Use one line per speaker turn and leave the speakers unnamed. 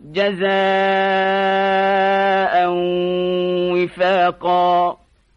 جزاء وفاقا.